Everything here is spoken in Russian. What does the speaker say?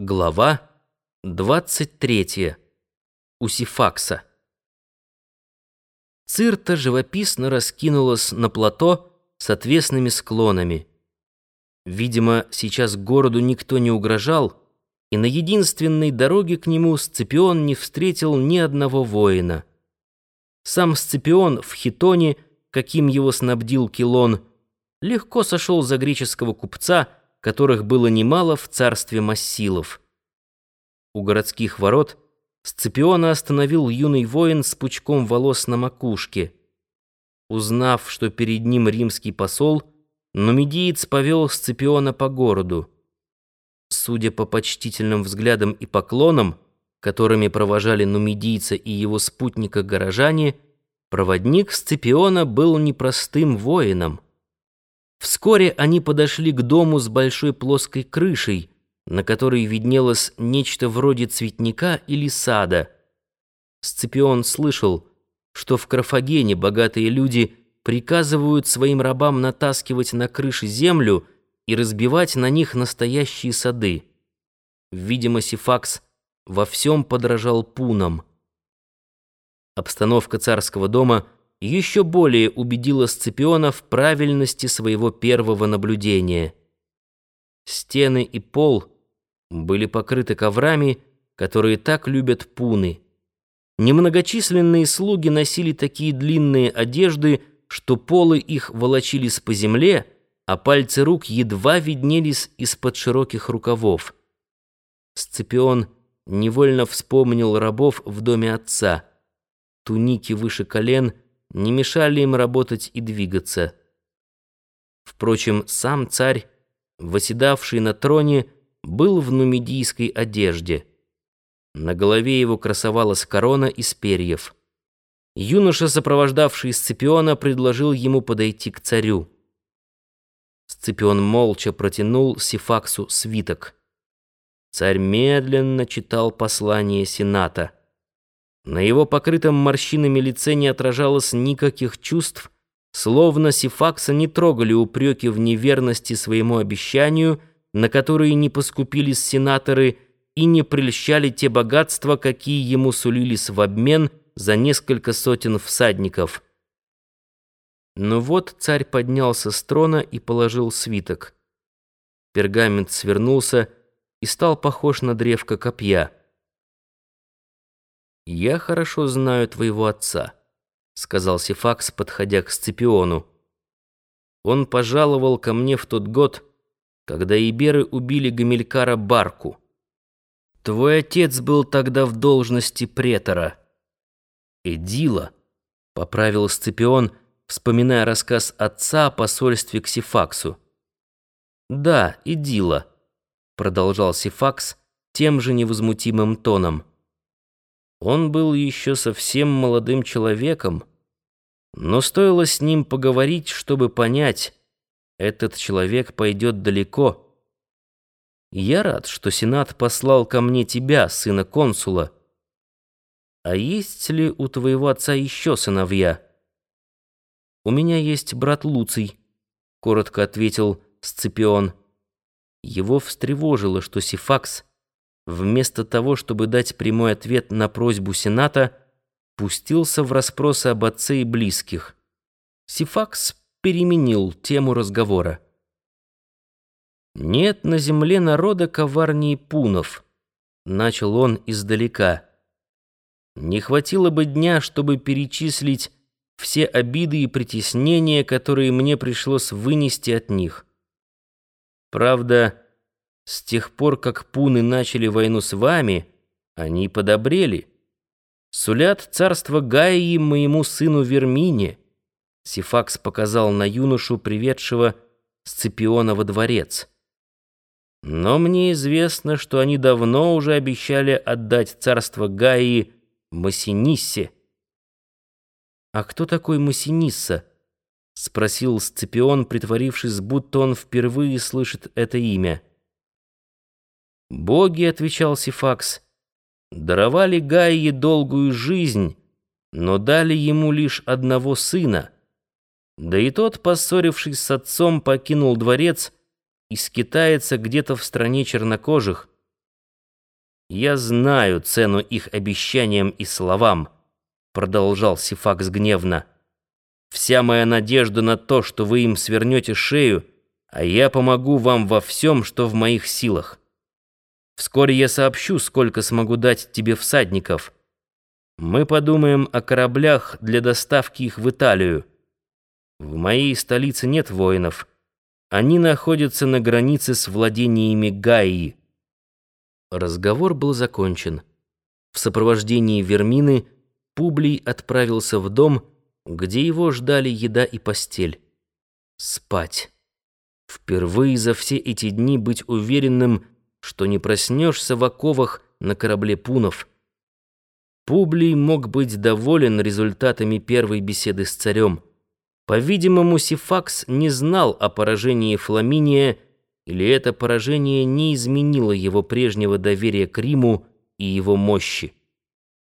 Глава 23. Усифакса. Цирта живописно раскинулась на плато с отвесными склонами. Видимо, сейчас городу никто не угрожал, и на единственной дороге к нему Сципион не встретил ни одного воина. Сам Сципион в хитоне, каким его снабдил Килон, легко сошел за греческого купца — которых было немало в царстве Массилов. У городских ворот Сципиона остановил юный воин с пучком волос на макушке. Узнав, что перед ним римский посол, нумидиец повел Сципиона по городу. Судя по почтительным взглядам и поклонам, которыми провожали нумидийца и его спутника горожане, проводник Сципиона был непростым воином — Вскоре они подошли к дому с большой плоской крышей, на которой виднелось нечто вроде цветника или сада. Сципион слышал, что в Карфагене богатые люди приказывают своим рабам натаскивать на крыши землю и разбивать на них настоящие сады. Видимо, Сифакс во всем подражал пунам. Обстановка царского дома — еще более убедила Сципиона в правильности своего первого наблюдения. Стены и пол были покрыты коврами, которые так любят пуны. Немногочисленные слуги носили такие длинные одежды, что полы их волочились по земле, а пальцы рук едва виднелись из-под широких рукавов. Сципион невольно вспомнил рабов в доме отца. Туники выше колен — не мешали им работать и двигаться. Впрочем, сам царь, восседавший на троне, был в нумидийской одежде. На голове его красовалась корона из перьев. Юноша, сопровождавший Сципиона, предложил ему подойти к царю. Сципион молча протянул Сифаксу свиток. Царь медленно читал послание Сената — на его покрытом морщинами лице не отражалось никаких чувств, словно Сифакса не трогали упреки в неверности своему обещанию, на которые не поскупились сенаторы и не прельщали те богатства, какие ему сулились в обмен за несколько сотен всадников. Но вот царь поднялся с трона и положил свиток. Пергамент свернулся и стал похож на древко копья. «Я хорошо знаю твоего отца», — сказал Сифакс, подходя к Сципиону. «Он пожаловал ко мне в тот год, когда иберы убили Гамилькара Барку. Твой отец был тогда в должности претора». «Эдила», — поправил Сципион, вспоминая рассказ отца о посольстве к Сифаксу. «Да, Эдила», — продолжал Сифакс тем же невозмутимым тоном. Он был еще совсем молодым человеком, но стоило с ним поговорить, чтобы понять, этот человек пойдет далеко. Я рад, что Сенат послал ко мне тебя, сына консула. А есть ли у твоего отца еще сыновья? У меня есть брат Луций, коротко ответил Сципион. Его встревожило, что Сифакс вместо того, чтобы дать прямой ответ на просьбу Сената, пустился в расспросы об отце и близких. Сифакс переменил тему разговора. «Нет на земле народа коварнее пунов», — начал он издалека. «Не хватило бы дня, чтобы перечислить все обиды и притеснения, которые мне пришлось вынести от них. Правда, с тех пор, как пуны начали войну с вами, они подобрели. Сулят царство Гаи моему сыну Вермине. Сифакс показал на юношу, приведшего Сципиона во дворец. Но мне известно, что они давно уже обещали отдать царство Гаи Массиниссе. «А кто такой Массинисса?» — спросил Сципион, притворившись, будто он впервые слышит это имя. «Боги», — отвечал Сифакс, — «даровали Гайе долгую жизнь, но дали ему лишь одного сына. Да и тот, поссорившись с отцом, покинул дворец и скитается где-то в стране чернокожих. Я знаю цену их обещаниям и словам, продолжал Сифакс гневно. Вся моя надежда на то, что вы им свернете шею, а я помогу вам во всем, что в моих силах. Вскоре я сообщу, сколько смогу дать тебе всадников. Мы подумаем о кораблях для доставки их в Италию. В моей столице нет воинов. Они находятся на границе с владениями Гаи. Разговор был закончен. В сопровождении Вермины Публий отправился в дом, где его ждали еда и постель. Спать. Впервые за все эти дни быть уверенным, что не проснешься в оковах на корабле пунов. Публий мог быть доволен результатами первой беседы с царем. По-видимому, Сифакс не знал о поражении Фламиния, или это поражение не изменило его прежнего доверия к Риму и его мощи.